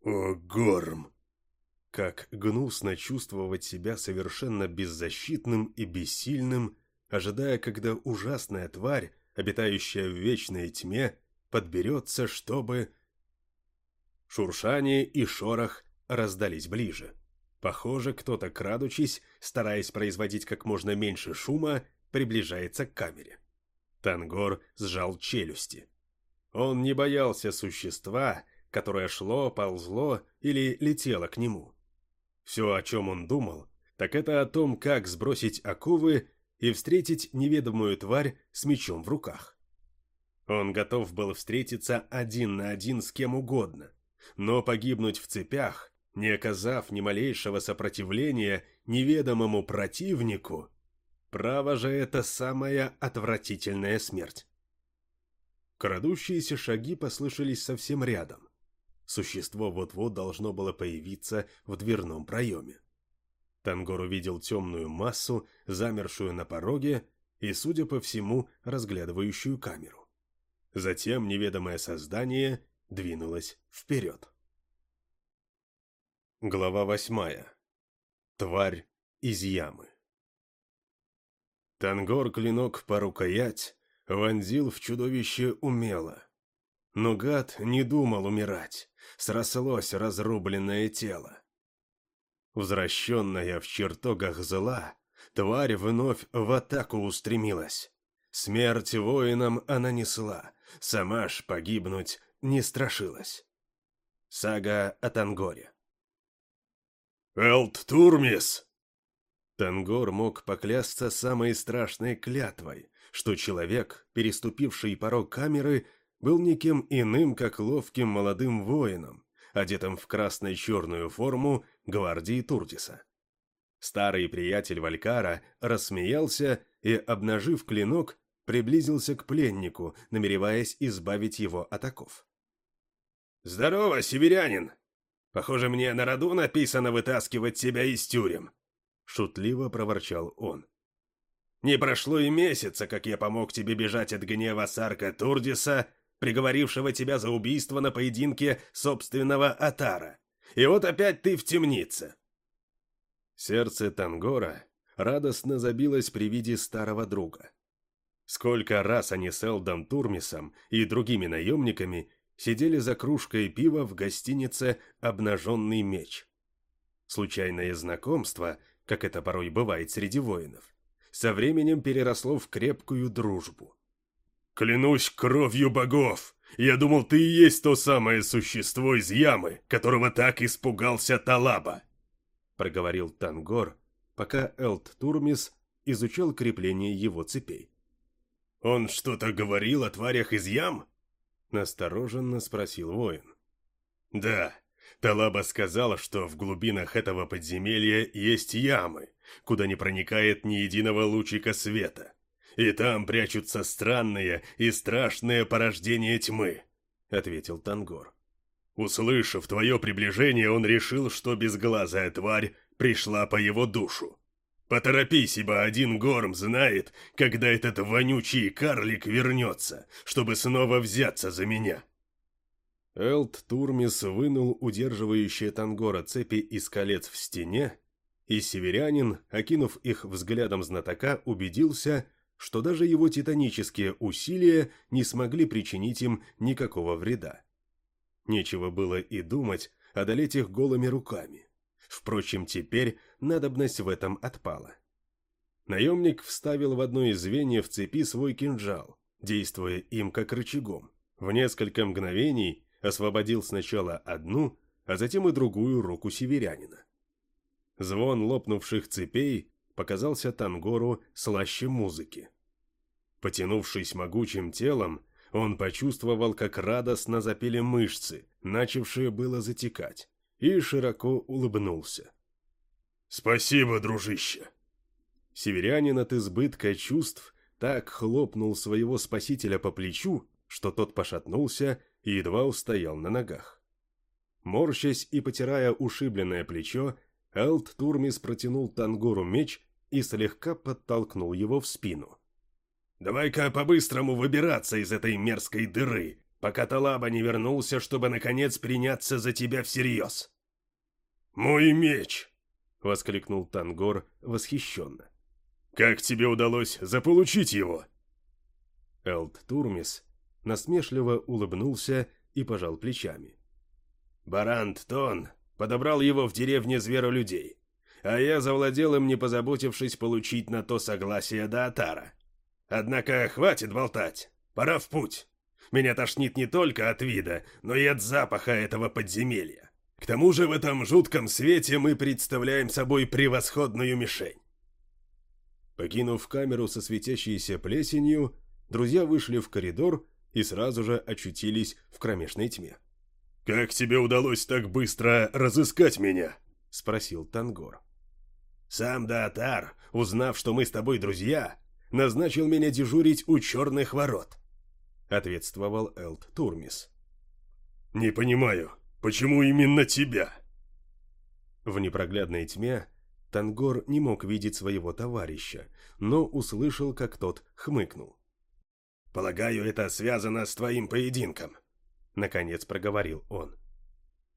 «О, Горм!» Как гнусно чувствовать себя совершенно беззащитным и бессильным ожидая, когда ужасная тварь, обитающая в вечной тьме, подберется, чтобы... Шуршание и шорох раздались ближе. Похоже, кто-то, крадучись, стараясь производить как можно меньше шума, приближается к камере. Тангор сжал челюсти. Он не боялся существа, которое шло, ползло или летело к нему. Все, о чем он думал, так это о том, как сбросить оковы и встретить неведомую тварь с мечом в руках. Он готов был встретиться один на один с кем угодно, но погибнуть в цепях, не оказав ни малейшего сопротивления неведомому противнику, право же это самая отвратительная смерть. Крадущиеся шаги послышались совсем рядом. Существо вот-вот должно было появиться в дверном проеме. Тангор увидел темную массу, замершую на пороге и, судя по всему, разглядывающую камеру. Затем неведомое создание двинулось вперед. Глава восьмая. Тварь из ямы. Тангор клинок по рукоять вонзил в чудовище умело. Но гад не думал умирать, срослось разрубленное тело. Возвращенная в чертогах зла, тварь вновь в атаку устремилась. Смерть воинам она несла, сама ж погибнуть не страшилась. Сага о Тангоре «Элт Турмис!» Тангор мог поклясться самой страшной клятвой, что человек, переступивший порог камеры, был никем иным, как ловким молодым воином, одетым в красно-черную форму гвардии Турдиса. Старый приятель Валькара рассмеялся и, обнажив клинок, приблизился к пленнику, намереваясь избавить его от оков. «Здорово, северянин! Похоже, мне на роду написано вытаскивать тебя из тюрем!» Шутливо проворчал он. «Не прошло и месяца, как я помог тебе бежать от гнева Сарка Турдиса, приговорившего тебя за убийство на поединке собственного Атара. И вот опять ты в темнице!» Сердце Тангора радостно забилось при виде старого друга. Сколько раз они с Элдом Турмисом и другими наемниками сидели за кружкой пива в гостинице «Обнаженный меч». Случайное знакомство, как это порой бывает среди воинов, со временем переросло в крепкую дружбу. «Клянусь кровью богов! Я думал, ты и есть то самое существо из ямы, которого так испугался Талаба!» проговорил Тангор, пока Элт Турмис изучал крепление его цепей. «Он что-то говорил о тварях из ям?» — настороженно спросил воин. «Да, Талаба сказала, что в глубинах этого подземелья есть ямы, куда не проникает ни единого лучика света, и там прячутся странные и страшные порождения тьмы», — ответил Тангор. «Услышав твое приближение, он решил, что безглазая тварь пришла по его душу. Поторопись, ибо один горм знает, когда этот вонючий карлик вернется, чтобы снова взяться за меня. Элт Турмис вынул удерживающие Тангора цепи из колец в стене, и северянин, окинув их взглядом знатока, убедился, что даже его титанические усилия не смогли причинить им никакого вреда. Нечего было и думать одолеть их голыми руками. Впрочем, теперь надобность в этом отпала. Наемник вставил в одно из звеньев цепи свой кинжал, действуя им как рычагом. В несколько мгновений освободил сначала одну, а затем и другую руку северянина. Звон лопнувших цепей показался Тангору слаще музыки. Потянувшись могучим телом, он почувствовал, как радостно запели мышцы, начавшие было затекать и широко улыбнулся. «Спасибо, дружище!» Северянин от избытка чувств так хлопнул своего спасителя по плечу, что тот пошатнулся и едва устоял на ногах. Морщась и потирая ушибленное плечо, Элт Турмис протянул Тангуру меч и слегка подтолкнул его в спину. «Давай-ка по-быстрому выбираться из этой мерзкой дыры, пока Талаба не вернулся, чтобы наконец приняться за тебя всерьез. «Мой меч!» — воскликнул Тангор восхищенно. «Как тебе удалось заполучить его?» Элт Турмис насмешливо улыбнулся и пожал плечами. «Барант Тон подобрал его в деревне зверолюдей, а я завладел им, не позаботившись получить на то согласие Даатара. Однако хватит болтать, пора в путь». Меня тошнит не только от вида, но и от запаха этого подземелья. К тому же в этом жутком свете мы представляем собой превосходную мишень. Покинув камеру со светящейся плесенью, друзья вышли в коридор и сразу же очутились в кромешной тьме. «Как тебе удалось так быстро разыскать меня?» — спросил Тангор. «Сам Даатар, узнав, что мы с тобой друзья, назначил меня дежурить у черных ворот», — ответствовал Элт Турмис. «Не понимаю, почему именно тебя?» В непроглядной тьме Тангор не мог видеть своего товарища, но услышал, как тот хмыкнул. «Полагаю, это связано с твоим поединком», — наконец проговорил он.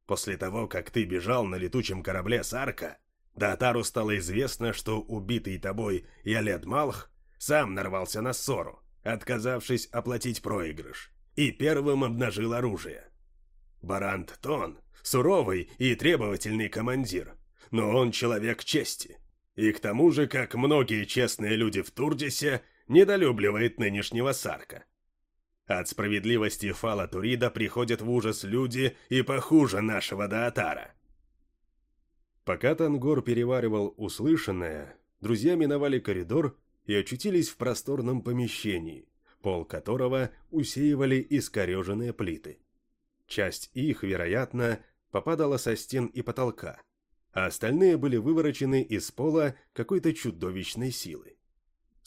«После того, как ты бежал на летучем корабле Сарка, Датару стало известно, что убитый тобой Ялет Малх сам нарвался на ссору отказавшись оплатить проигрыш, и первым обнажил оружие. Барант Тон – суровый и требовательный командир, но он человек чести. И к тому же, как многие честные люди в Турдисе, недолюбливает нынешнего Сарка. От справедливости Фала Турида приходят в ужас люди и похуже нашего Даатара. Пока Тангор переваривал услышанное, друзья миновали коридор и очутились в просторном помещении, пол которого усеивали искореженные плиты. Часть их, вероятно, попадала со стен и потолка, а остальные были выворочены из пола какой-то чудовищной силы.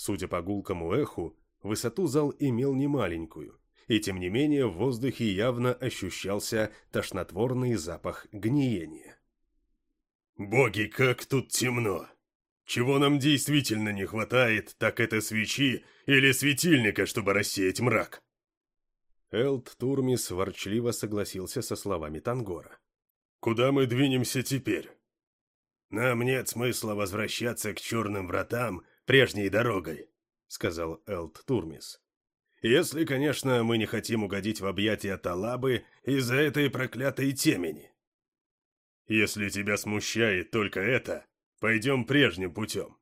Судя по гулкому эху, высоту зал имел немаленькую, и тем не менее в воздухе явно ощущался тошнотворный запах гниения. «Боги, как тут темно! Чего нам действительно не хватает, так это свечи или светильника, чтобы рассеять мрак!» Элт Турмис ворчливо согласился со словами Тангора. «Куда мы двинемся теперь?» «Нам нет смысла возвращаться к черным вратам прежней дорогой», — сказал Элт Турмис. «Если, конечно, мы не хотим угодить в объятия Талабы из-за этой проклятой темени». Если тебя смущает только это, пойдем прежним путем.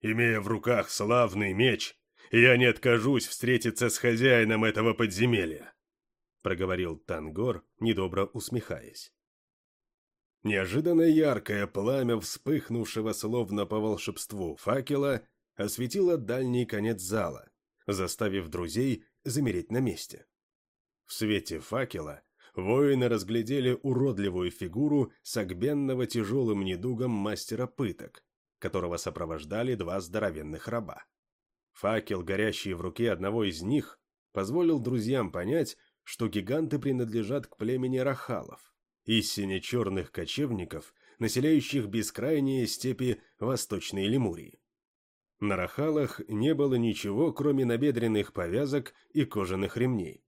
Имея в руках славный меч, я не откажусь встретиться с хозяином этого подземелья», — проговорил Тангор, недобро усмехаясь. Неожиданно яркое пламя вспыхнувшего словно по волшебству факела осветило дальний конец зала, заставив друзей замереть на месте. В свете факела воины разглядели уродливую фигуру согбенного тяжелым недугом мастера пыток, которого сопровождали два здоровенных раба. Факел, горящий в руке одного из них, позволил друзьям понять, что гиганты принадлежат к племени рахалов, истине черных кочевников, населяющих бескрайние степи Восточной Лемурии. На рахалах не было ничего, кроме набедренных повязок и кожаных ремней.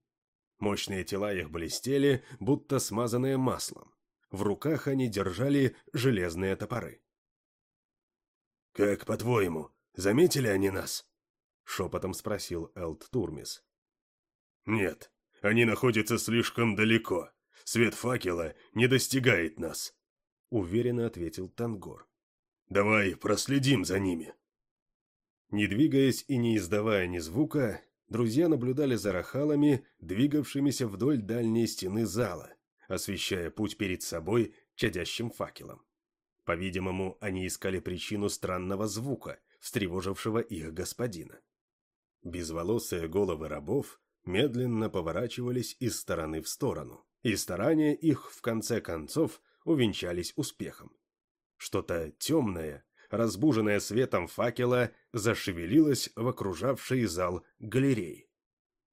Мощные тела их блестели, будто смазанные маслом. В руках они держали железные топоры. «Как по-твоему, заметили они нас?» — шепотом спросил Элт Турмис. «Нет, они находятся слишком далеко. Свет факела не достигает нас», — уверенно ответил Тангор. «Давай проследим за ними». Не двигаясь и не издавая ни звука, друзья наблюдали за рахалами, двигавшимися вдоль дальней стены зала, освещая путь перед собой чадящим факелом. По-видимому, они искали причину странного звука, встревожившего их господина. Безволосые головы рабов медленно поворачивались из стороны в сторону, и старания их, в конце концов, увенчались успехом. Что-то темное, разбуженная светом факела, зашевелилась в окружавший зал галерей.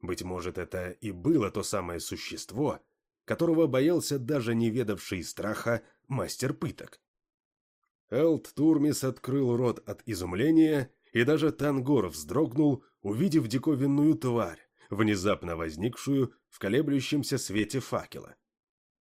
Быть может, это и было то самое существо, которого боялся даже не ведавший страха мастер пыток. Элт Турмис открыл рот от изумления, и даже Тангор вздрогнул, увидев диковинную тварь, внезапно возникшую в колеблющемся свете факела.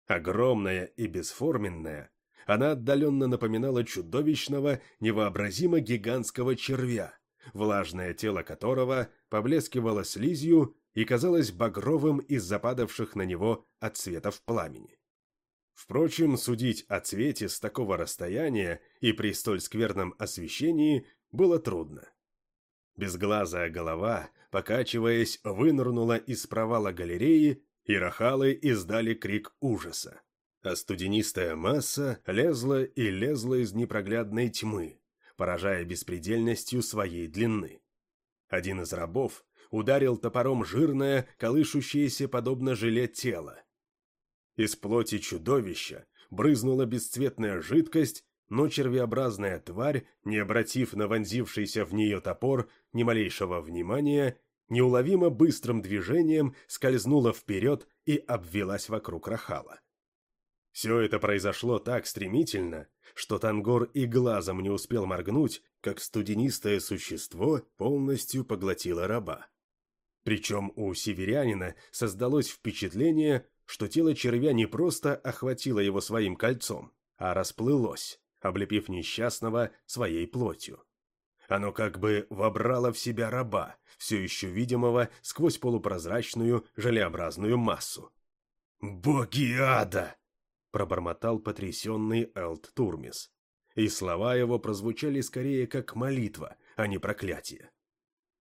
Огромная и бесформенная, она отдаленно напоминала чудовищного, невообразимо гигантского червя, влажное тело которого поблескивало слизью и казалось багровым из западавших на него отцветов пламени. Впрочем, судить о цвете с такого расстояния и при столь скверном освещении было трудно. Безглазая голова, покачиваясь, вынырнула из провала галереи, и рахалы издали крик ужаса а студенистая масса лезла и лезла из непроглядной тьмы, поражая беспредельностью своей длины. Один из рабов ударил топором жирное, колышущееся подобно желе тело. Из плоти чудовища брызнула бесцветная жидкость, но червеобразная тварь, не обратив на вонзившийся в нее топор ни малейшего внимания, неуловимо быстрым движением скользнула вперед и обвелась вокруг Рахала. Все это произошло так стремительно, что Тангор и глазом не успел моргнуть, как студенистое существо полностью поглотило раба. Причем у северянина создалось впечатление, что тело червя не просто охватило его своим кольцом, а расплылось, облепив несчастного своей плотью. Оно как бы вобрало в себя раба, все еще видимого сквозь полупрозрачную желеобразную массу. «Боги ада!» — пробормотал потрясенный Элт Турмис. И слова его прозвучали скорее как молитва, а не проклятие.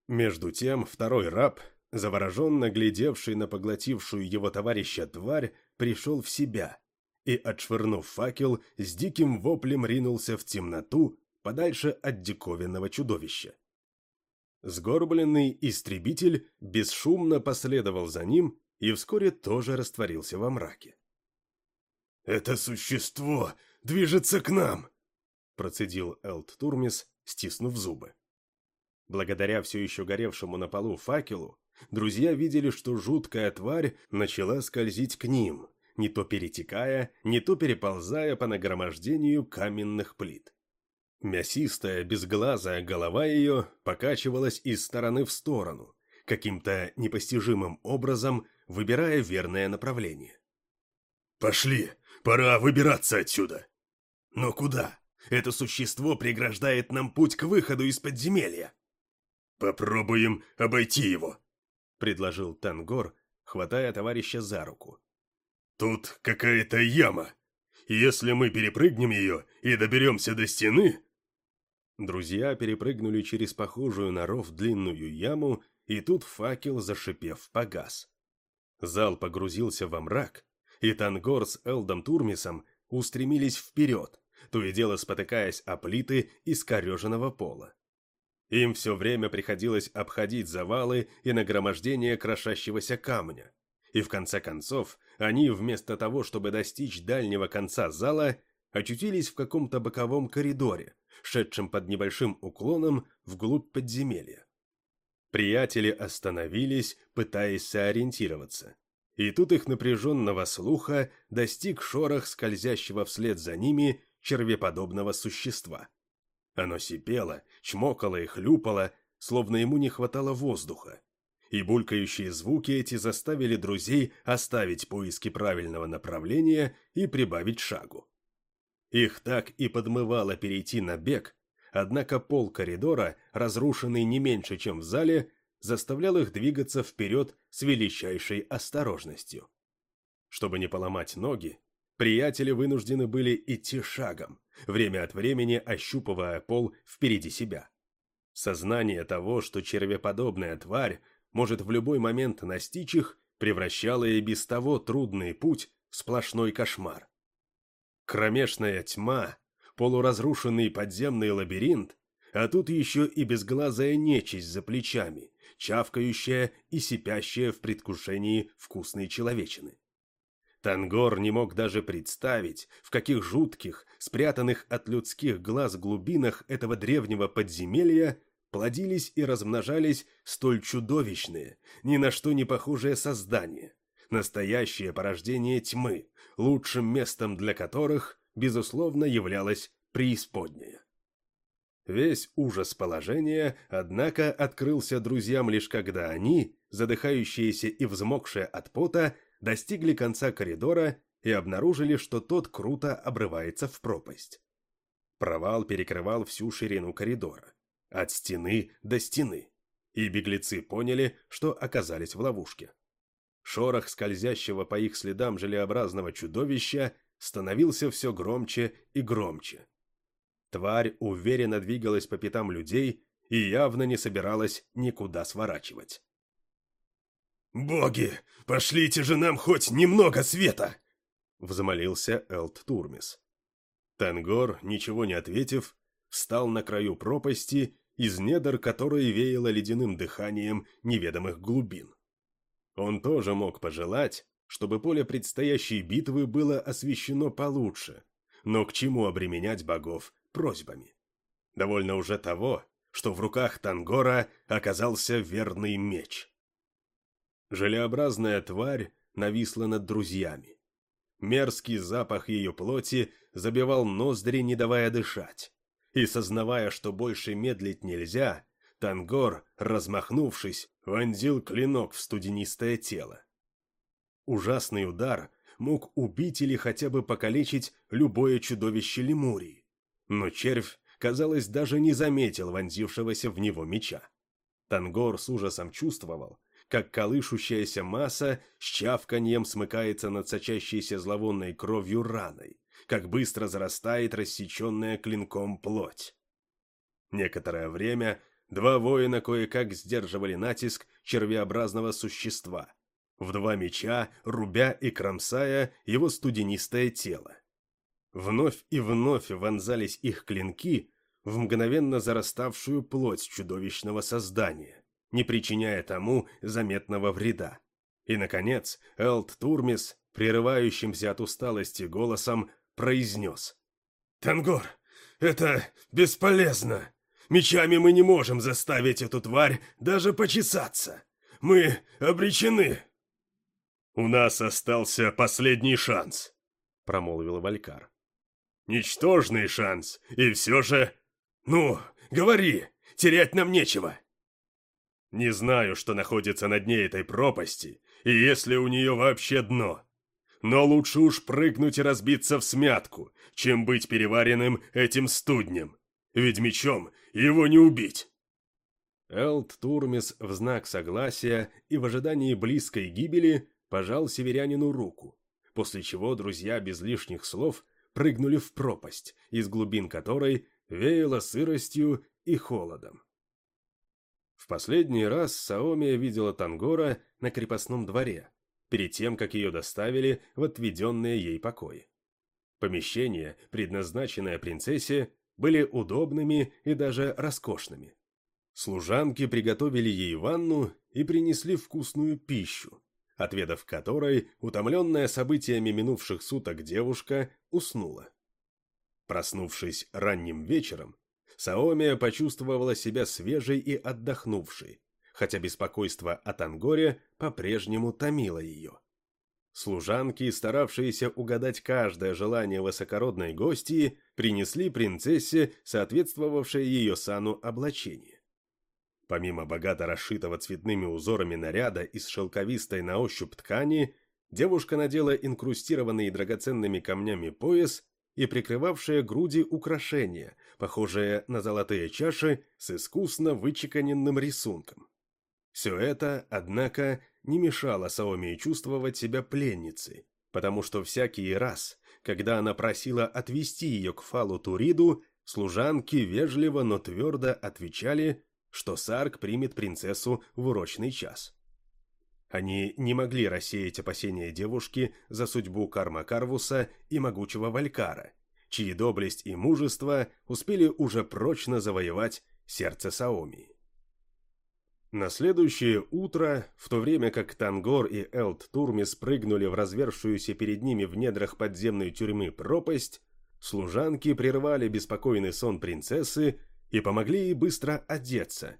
Между тем второй раб, завороженно глядевший на поглотившую его товарища тварь, пришел в себя и, отшвырнув факел, с диким воплем ринулся в темноту, подальше от диковинного чудовища. Сгорбленный истребитель бесшумно последовал за ним и вскоре тоже растворился во мраке. «Это существо движется к нам!» процедил Элт Турмис, стиснув зубы. Благодаря все еще горевшему на полу факелу, друзья видели, что жуткая тварь начала скользить к ним, не то перетекая, не то переползая по нагромождению каменных плит. Мясистая, безглазая голова ее покачивалась из стороны в сторону, каким-то непостижимым образом выбирая верное направление. «Пошли, пора выбираться отсюда!» «Но куда? Это существо преграждает нам путь к выходу из подземелья!» «Попробуем обойти его», — предложил Тангор, хватая товарища за руку. «Тут какая-то яма. Если мы перепрыгнем ее и доберемся до стены...» Друзья перепрыгнули через похожую на ров длинную яму, и тут факел, зашипев, погас. Зал погрузился во мрак, и Тангор с Элдом Турмисом устремились вперед, то и дело спотыкаясь о плиты искореженного пола. Им все время приходилось обходить завалы и нагромождение крошащегося камня. И в конце концов, они вместо того, чтобы достичь дальнего конца зала, очутились в каком-то боковом коридоре, шедшем под небольшим уклоном вглубь подземелья. Приятели остановились, пытаясь сориентироваться. И тут их напряженного слуха достиг шорох скользящего вслед за ними червеподобного существа. Оно сипело, чмокало и хлюпало, словно ему не хватало воздуха. И булькающие звуки эти заставили друзей оставить поиски правильного направления и прибавить шагу. Их так и подмывало перейти на бег, однако пол коридора, разрушенный не меньше, чем в зале, заставлял их двигаться вперед с величайшей осторожностью. Чтобы не поломать ноги, приятели вынуждены были идти шагом, время от времени ощупывая пол впереди себя. Сознание того, что червеподобная тварь может в любой момент настичь их, превращало и без того трудный путь в сплошной кошмар. Кромешная тьма, полуразрушенный подземный лабиринт, а тут еще и безглазая нечисть за плечами, чавкающая и сипящая в предвкушении вкусной человечины. Тангор не мог даже представить, в каких жутких, спрятанных от людских глаз глубинах этого древнего подземелья плодились и размножались столь чудовищные, ни на что не похожие создания, настоящее порождение тьмы, лучшим местом для которых, безусловно, являлась преисподняя. Весь ужас положения, однако, открылся друзьям лишь когда они, задыхающиеся и взмокшие от пота, достигли конца коридора и обнаружили, что тот круто обрывается в пропасть. Провал перекрывал всю ширину коридора, от стены до стены, и беглецы поняли, что оказались в ловушке. Шорох скользящего по их следам желеобразного чудовища становился все громче и громче. Тварь уверенно двигалась по пятам людей и явно не собиралась никуда сворачивать. «Боги, пошлите же нам хоть немного света!» — взмолился Элт Турмис. Тангор, ничего не ответив, встал на краю пропасти, из недр которой веяло ледяным дыханием неведомых глубин. Он тоже мог пожелать, чтобы поле предстоящей битвы было освещено получше, но к чему обременять богов просьбами. Довольно уже того, что в руках Тангора оказался верный меч. Желеобразная тварь нависла над друзьями. Мерзкий запах ее плоти забивал ноздри, не давая дышать. И, сознавая, что больше медлить нельзя, Тангор, размахнувшись, вонзил клинок в студенистое тело. Ужасный удар мог убить или хотя бы покалечить любое чудовище Лемурии. Но червь казалось, даже не заметил вонзившегося в него меча. Тангор с ужасом чувствовал, как колышущаяся масса с чавканьем смыкается над сочащейся зловонной кровью раной, как быстро зарастает рассеченная клинком плоть. Некоторое время два воина кое-как сдерживали натиск червеобразного существа, в два меча, рубя и кромсая его студенистое тело. Вновь и вновь вонзались их клинки в мгновенно зараставшую плоть чудовищного создания, не причиняя тому заметного вреда. И, наконец, Элт Турмис, прерывающимся от усталости голосом, произнес. «Тангор, это бесполезно. Мечами мы не можем заставить эту тварь даже почесаться. Мы обречены». «У нас остался последний шанс», — промолвил Валькар. «Ничтожный шанс, и все же...» «Ну, говори, терять нам нечего». «Не знаю, что находится на дне этой пропасти, и если у нее вообще дно. Но лучше уж прыгнуть и разбиться в смятку, чем быть переваренным этим студнем. Ведь мечом его не убить». Элт Турмис в знак согласия и в ожидании близкой гибели пожал северянину руку, после чего друзья без лишних слов прыгнули в пропасть, из глубин которой веяло сыростью и холодом. В последний раз Саомия видела Тангора на крепостном дворе, перед тем, как ее доставили в отведенные ей покои. Помещения, предназначенные принцессе, были удобными и даже роскошными. Служанки приготовили ей ванну и принесли вкусную пищу, отведав которой, утомленная событиями минувших суток девушка уснула. Проснувшись ранним вечером, Саомия почувствовала себя свежей и отдохнувшей, хотя беспокойство о Тангоре по-прежнему томило ее. Служанки, старавшиеся угадать каждое желание высокородной гостьи, принесли принцессе соответствовавшее ее сану облачение. Помимо богато расшитого цветными узорами наряда из шелковистой на ощупь ткани, девушка надела инкрустированный драгоценными камнями пояс и прикрывавшие груди украшения, похожие на золотые чаши с искусно вычеканенным рисунком. Все это, однако, не мешало Саомии чувствовать себя пленницей, потому что всякий раз, когда она просила отвести ее к Фалу Туриду, служанки вежливо, но твердо отвечали, что Сарк примет принцессу в урочный час. Они не могли рассеять опасения девушки за судьбу Карма Карвуса и могучего Валькара, чьи доблесть и мужество успели уже прочно завоевать сердце Саомии. На следующее утро, в то время как Тангор и Элт Турми спрыгнули в развершуюся перед ними в недрах подземной тюрьмы пропасть, служанки прервали беспокойный сон принцессы и помогли ей быстро одеться,